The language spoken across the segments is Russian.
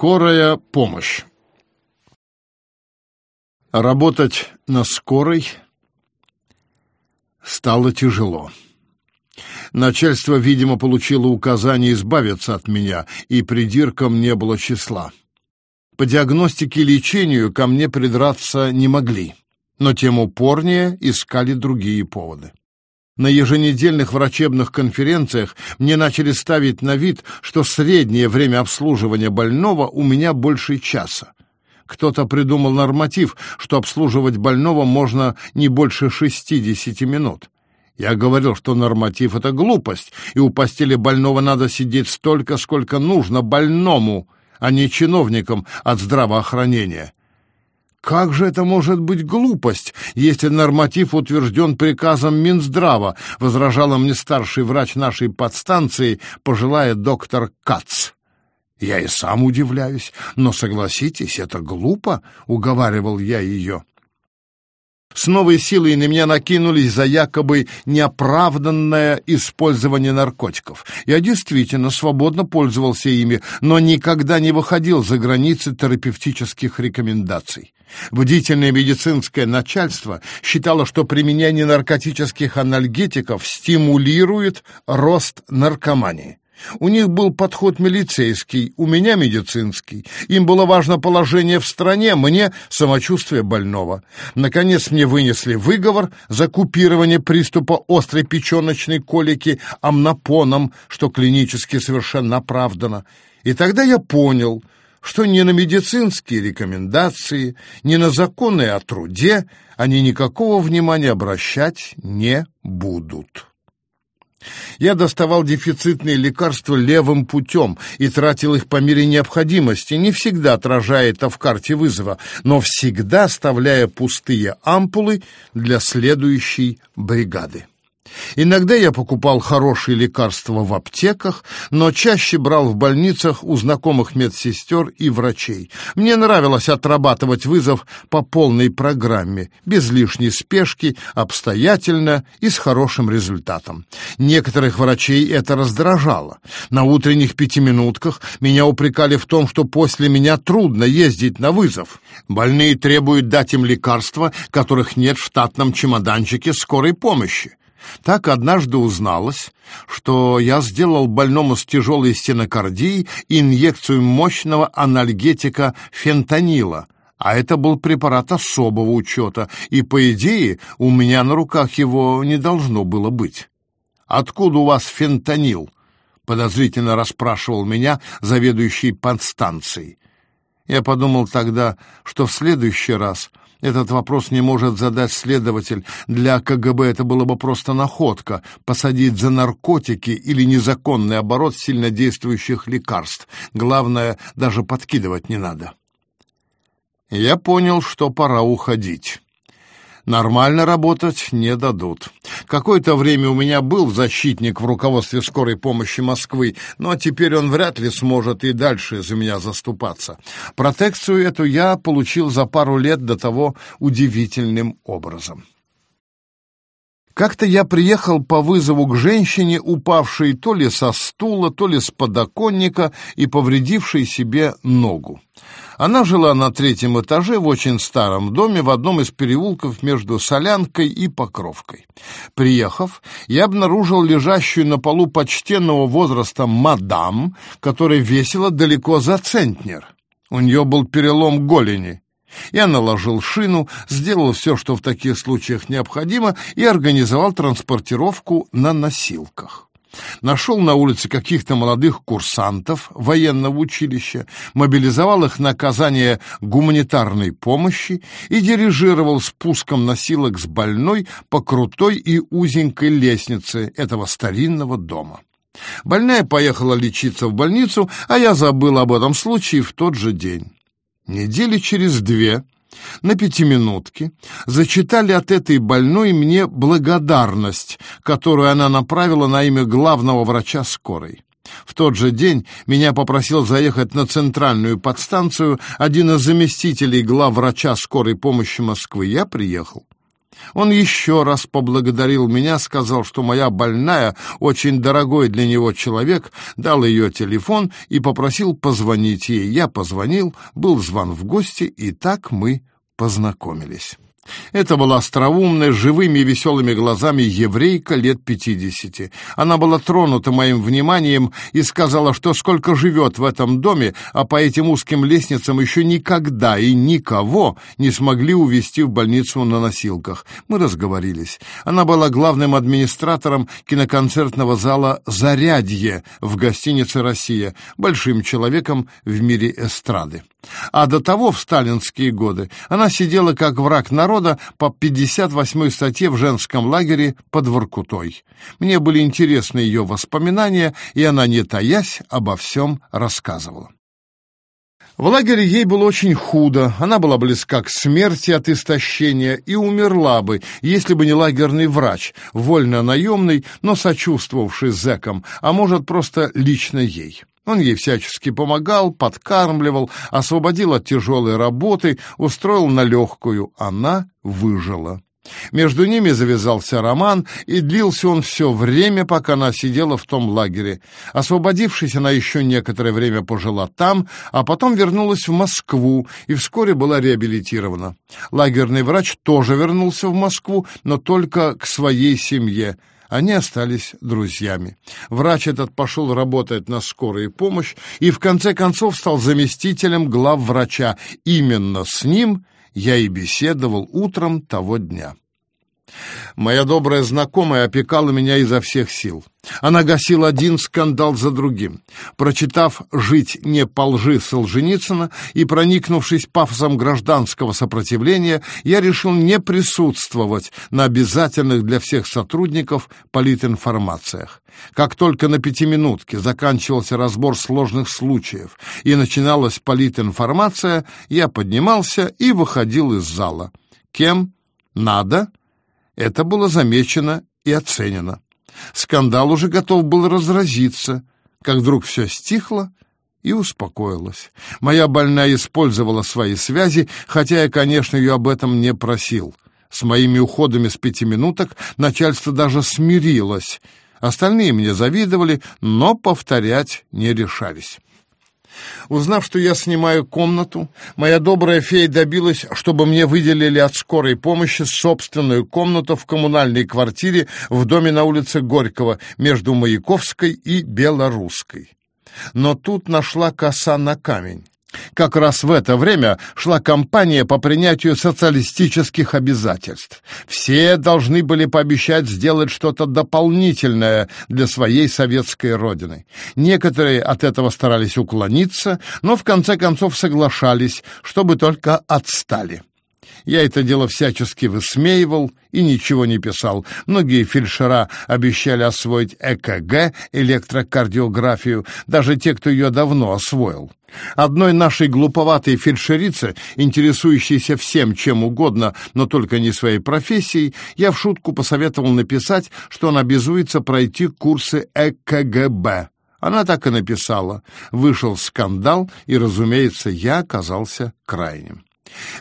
Скорая помощь. Работать на скорой стало тяжело. Начальство, видимо, получило указание избавиться от меня, и придиркам не было числа. По диагностике и лечению ко мне придраться не могли, но тем упорнее искали другие поводы. На еженедельных врачебных конференциях мне начали ставить на вид, что среднее время обслуживания больного у меня больше часа. Кто-то придумал норматив, что обслуживать больного можно не больше 60 минут. Я говорил, что норматив — это глупость, и у постели больного надо сидеть столько, сколько нужно больному, а не чиновникам от здравоохранения. Как же это может быть глупость, если норматив утвержден приказом Минздрава, возражала мне старший врач нашей подстанции, пожилая доктор Кац. Я и сам удивляюсь, но согласитесь, это глупо, уговаривал я ее. С новой силой на меня накинулись за якобы неоправданное использование наркотиков. Я действительно свободно пользовался ими, но никогда не выходил за границы терапевтических рекомендаций. Бдительное медицинское начальство считало, что применение наркотических анальгетиков стимулирует рост наркомании. У них был подход милицейский, у меня медицинский. Им было важно положение в стране, мне самочувствие больного. Наконец мне вынесли выговор за купирование приступа острой печеночной колики амнопоном, что клинически совершенно оправдано. И тогда я понял, что ни на медицинские рекомендации, ни на законы о труде они никакого внимания обращать не будут. Я доставал дефицитные лекарства левым путем и тратил их по мере необходимости, не всегда отражая это в карте вызова, но всегда оставляя пустые ампулы для следующей бригады. Иногда я покупал хорошие лекарства в аптеках, но чаще брал в больницах у знакомых медсестер и врачей. Мне нравилось отрабатывать вызов по полной программе, без лишней спешки, обстоятельно и с хорошим результатом. Некоторых врачей это раздражало. На утренних пятиминутках меня упрекали в том, что после меня трудно ездить на вызов. Больные требуют дать им лекарства, которых нет в штатном чемоданчике скорой помощи. Так однажды узналось, что я сделал больному с тяжелой стенокардией инъекцию мощного анальгетика фентанила, а это был препарат особого учета, и, по идее, у меня на руках его не должно было быть. «Откуда у вас фентанил?» — подозрительно расспрашивал меня заведующий подстанцией. Я подумал тогда, что в следующий раз этот вопрос не может задать следователь. Для КГБ это было бы просто находка — посадить за наркотики или незаконный оборот сильнодействующих лекарств. Главное, даже подкидывать не надо. Я понял, что пора уходить. Нормально работать не дадут. Какое-то время у меня был защитник в руководстве скорой помощи Москвы, но теперь он вряд ли сможет и дальше за меня заступаться. Протекцию эту я получил за пару лет до того удивительным образом. Как-то я приехал по вызову к женщине, упавшей то ли со стула, то ли с подоконника и повредившей себе ногу. Она жила на третьем этаже в очень старом доме в одном из переулков между Солянкой и Покровкой. Приехав, я обнаружил лежащую на полу почтенного возраста мадам, которая весила далеко за центнер. У нее был перелом голени. Я наложил шину, сделал все, что в таких случаях необходимо, и организовал транспортировку на носилках. Нашел на улице каких-то молодых курсантов военного училища, мобилизовал их на оказание гуманитарной помощи и дирижировал спуском носилок с больной по крутой и узенькой лестнице этого старинного дома. Больная поехала лечиться в больницу, а я забыл об этом случае в тот же день. Недели через две на пятиминутке зачитали от этой больной мне благодарность, которую она направила на имя главного врача скорой. В тот же день меня попросил заехать на центральную подстанцию один из заместителей главврача скорой помощи Москвы. Я приехал. Он еще раз поблагодарил меня, сказал, что моя больная, очень дорогой для него человек, дал ее телефон и попросил позвонить ей. Я позвонил, был звон в гости, и так мы познакомились. Это была остроумная, живыми и веселыми глазами еврейка лет пятидесяти. Она была тронута моим вниманием и сказала, что сколько живет в этом доме, а по этим узким лестницам еще никогда и никого не смогли увезти в больницу на носилках. Мы разговорились. Она была главным администратором киноконцертного зала «Зарядье» в гостинице «Россия», большим человеком в мире эстрады. А до того, в сталинские годы, она сидела как враг народа по 58-й статье в женском лагере под Воркутой. Мне были интересны ее воспоминания, и она, не таясь, обо всем рассказывала. В лагере ей было очень худо, она была близка к смерти от истощения и умерла бы, если бы не лагерный врач, вольно наемный, но сочувствовавший зэкам, а может, просто лично ей. Он ей всячески помогал, подкармливал, освободил от тяжелой работы, устроил на легкую. Она выжила. Между ними завязался роман, и длился он все время, пока она сидела в том лагере. Освободившись, она еще некоторое время пожила там, а потом вернулась в Москву и вскоре была реабилитирована. Лагерный врач тоже вернулся в Москву, но только к своей семье. Они остались друзьями. Врач этот пошел работать на скорую помощь и в конце концов стал заместителем главврача. Именно с ним я и беседовал утром того дня. Моя добрая знакомая опекала меня изо всех сил. Она гасила один скандал за другим. Прочитав «Жить не по лжи» Солженицына и проникнувшись пафосом гражданского сопротивления, я решил не присутствовать на обязательных для всех сотрудников политинформациях. Как только на пятиминутке заканчивался разбор сложных случаев и начиналась политинформация, я поднимался и выходил из зала. Кем? Надо? Это было замечено и оценено. Скандал уже готов был разразиться, как вдруг все стихло и успокоилось. Моя больная использовала свои связи, хотя я, конечно, ее об этом не просил. С моими уходами с пяти минуток начальство даже смирилось. Остальные мне завидовали, но повторять не решались. Узнав, что я снимаю комнату, моя добрая фея добилась, чтобы мне выделили от скорой помощи собственную комнату в коммунальной квартире в доме на улице Горького между Маяковской и Белорусской. Но тут нашла коса на камень. Как раз в это время шла кампания по принятию социалистических обязательств. Все должны были пообещать сделать что-то дополнительное для своей советской родины. Некоторые от этого старались уклониться, но в конце концов соглашались, чтобы только отстали. Я это дело всячески высмеивал и ничего не писал. Многие фельдшера обещали освоить ЭКГ, электрокардиографию, даже те, кто ее давно освоил. Одной нашей глуповатой фельдшерице, интересующейся всем чем угодно, но только не своей профессией, я в шутку посоветовал написать, что он обязуется пройти курсы ЭКГБ. Она так и написала. Вышел скандал, и, разумеется, я оказался крайним.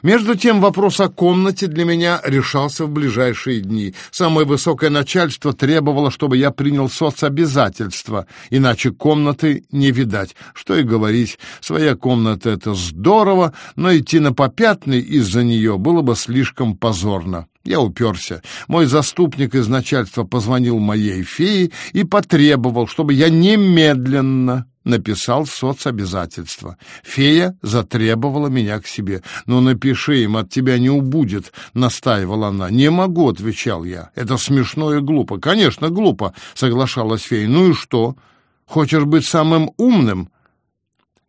Между тем вопрос о комнате для меня решался в ближайшие дни. Самое высокое начальство требовало, чтобы я принял соцобязательства, иначе комнаты не видать. Что и говорить, своя комната — это здорово, но идти на попятный из-за нее было бы слишком позорно. Я уперся. Мой заступник из начальства позвонил моей фее и потребовал, чтобы я немедленно написал соцобязательства. Фея затребовала меня к себе. «Ну, напиши им, от тебя не убудет», — настаивала она. «Не могу», — отвечал я. «Это смешно и глупо». «Конечно, глупо», — соглашалась фея. «Ну и что? Хочешь быть самым умным?»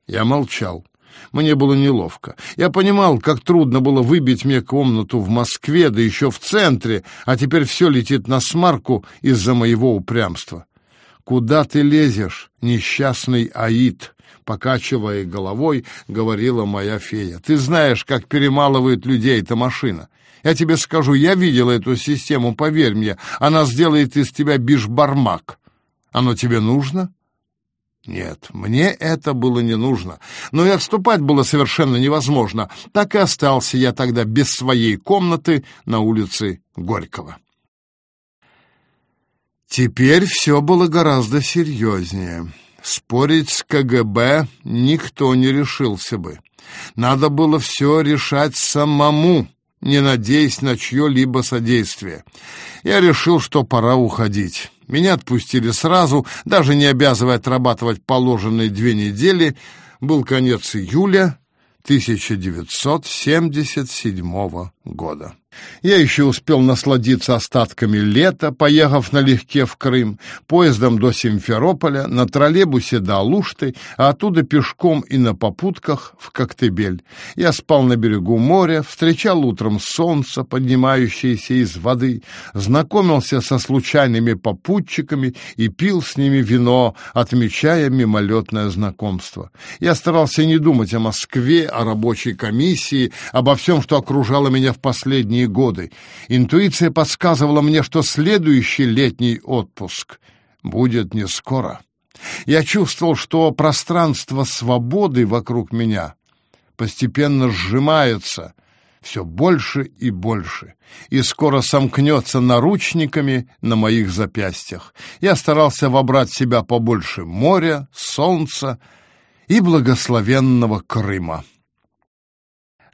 Я молчал. Мне было неловко. Я понимал, как трудно было выбить мне комнату в Москве, да еще в центре, а теперь все летит на смарку из-за моего упрямства. «Куда ты лезешь, несчастный Аид?» Покачивая головой, говорила моя фея. «Ты знаешь, как перемалывает людей эта машина. Я тебе скажу, я видела эту систему, поверь мне. Она сделает из тебя бишбармак. Оно тебе нужно?» Нет, мне это было не нужно, но и отступать было совершенно невозможно. Так и остался я тогда без своей комнаты на улице Горького. Теперь все было гораздо серьезнее. Спорить с КГБ никто не решился бы. Надо было все решать самому, не надеясь на чье-либо содействие. Я решил, что пора уходить. Меня отпустили сразу, даже не обязывая отрабатывать положенные две недели. Был конец июля 1977 года. Я еще успел насладиться остатками лета, поехав налегке в Крым, поездом до Симферополя, на троллейбусе до Алушты, а оттуда пешком и на попутках в Коктебель. Я спал на берегу моря, встречал утром солнце, поднимающееся из воды, знакомился со случайными попутчиками и пил с ними вино, отмечая мимолетное знакомство. Я старался не думать о Москве, о рабочей комиссии, обо всем, что окружало меня в последние годы. Интуиция подсказывала мне, что следующий летний отпуск будет не скоро. Я чувствовал, что пространство свободы вокруг меня постепенно сжимается все больше и больше, и скоро сомкнется наручниками на моих запястьях. Я старался вобрать в себя побольше моря, солнца и благословенного Крыма.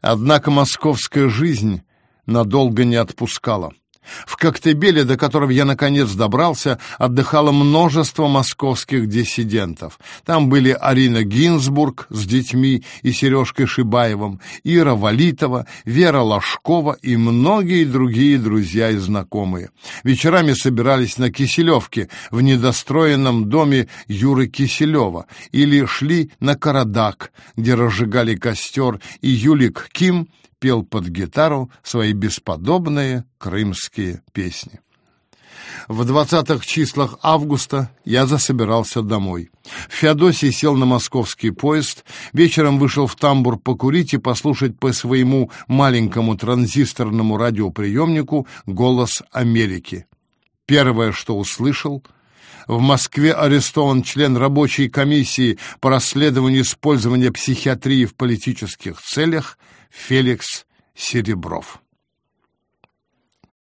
Однако московская жизнь надолго не отпускала. В Коктебеле, до которого я наконец добрался, отдыхало множество московских диссидентов. Там были Арина Гинзбург с детьми и Сережкой Шибаевым, Ира Валитова, Вера Ложкова и многие другие друзья и знакомые. Вечерами собирались на Киселевке в недостроенном доме Юры Киселева или шли на Карадак, где разжигали костер, и Юлик Ким пел под гитару свои бесподобные крымские песни. В двадцатых числах августа я засобирался домой. В Феодосии сел на московский поезд, вечером вышел в тамбур покурить и послушать по своему маленькому транзисторному радиоприемнику «Голос Америки». Первое, что услышал — в Москве арестован член рабочей комиссии по расследованию использования психиатрии в политических целях Феликс Серебров.